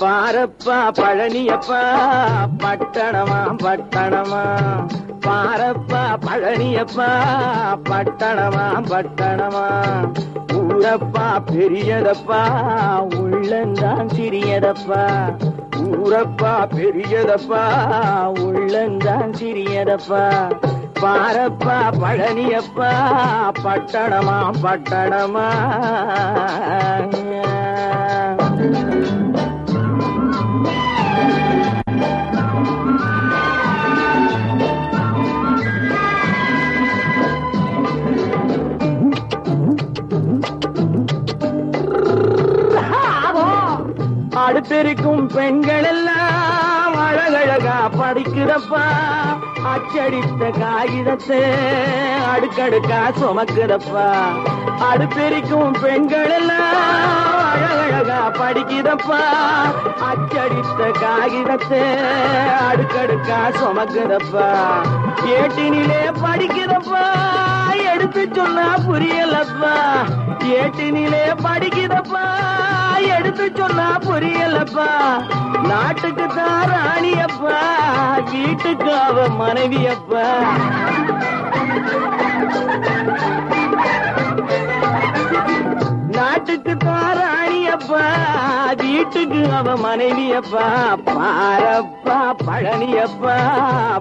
பாரப்பா பழனியப்பா பட்டணமா பட்டணமா? பாரப்பா பழனியப்பா பட்டணமா பட்டணமா? ஊரப்பா பெரியதப்பா உள்ளந்தான் சிறியதப்பா. ஊரப்பா பெரியதப்பா உள்ளந்தான் சிறியதப்பா. பாரப்பா பழனியப்பா பட்டணமா பட்டணமா? அடுத்திருக்கும் பெண்கள் எல்லாம் அழகழகா படிக்கிறப்பா அச்சடித்த காகிதத்தை அடுக்கடுக்கா சுமக்கிறப்பா அடுத்திருக்கும் பெண்கள் எல்லாம் அழகழகா படிக்கிறப்பா அச்சடித்த காகிதத்தை அடுக்கடுக்கா சுமக்கிறப்பா கேட்டினிலே படிக்கிறப்பா எடுத்து சொன்னா புரியலப்பா. ஏட்டினிலே படிக்கிறப்பா எடுத்து சொன்னா புரியலப்பா. நாட்டுக்கு தான் ராணியப்பா. வீட்டுக்கு அவ மனைவியப்பா. நாட்டுக்கு தான் ராணியப்பா. வீட்டுக்கு அவ மனைவியப்பா. பாரப்பா பழனியப்பா.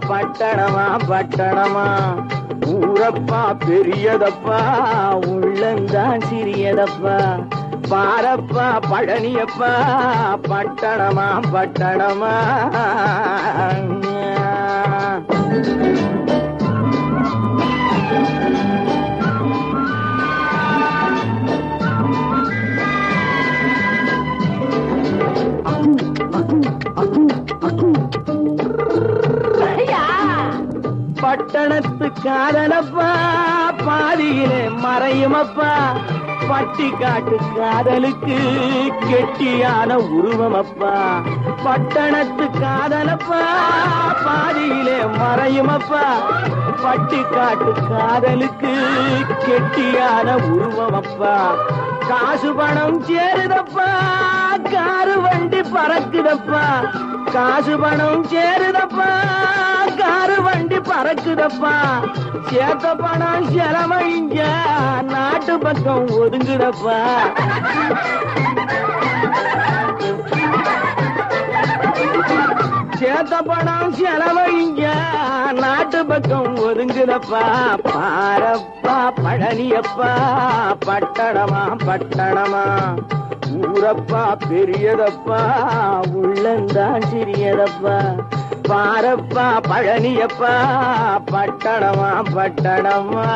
பட்டணமா பட்டணமா. ஊரப்பா பெரியதப்பா உள்ளந்தான் சிறியதப்பா. பாரப்பா பழனியப்பா பட்டணமா பட்டணமா. பட்டணத்து காதலப்பா பாதியிலே மறையுமப்பா. பட்டி காட்டு காதலுக்கு கெட்டியான உருவமப்பா. பட்டணத்து காதலப்பா பாதியிலே மறையுமப்பா. பட்டி காட்டு காதலுக்கு கெட்டியான உருவமப்பா. காசு பணம் சேருதப்பா காரு வண்டி பறக்குதப்பா. காசு பணம் சேருதப்பா காரு வண்டி பறக்குதப்பா. சேர்த்த பணம் செலவழிங்க நாட்டு பக்கம் ஒதுங்குதப்பா. சேர்த்த பணம் செலவழிங்க நாட்டு பக்கம் ஒதுங்குதப்பா. பாரப்பா பழனியப்பா பட்டணமா பட்டணமா. ஊரப்பா பெரியதப்பா உள்ளந்தான் சிறியதப்பா. பாரப்பா பழனியப்பா பட்டணமா பட்டணமா.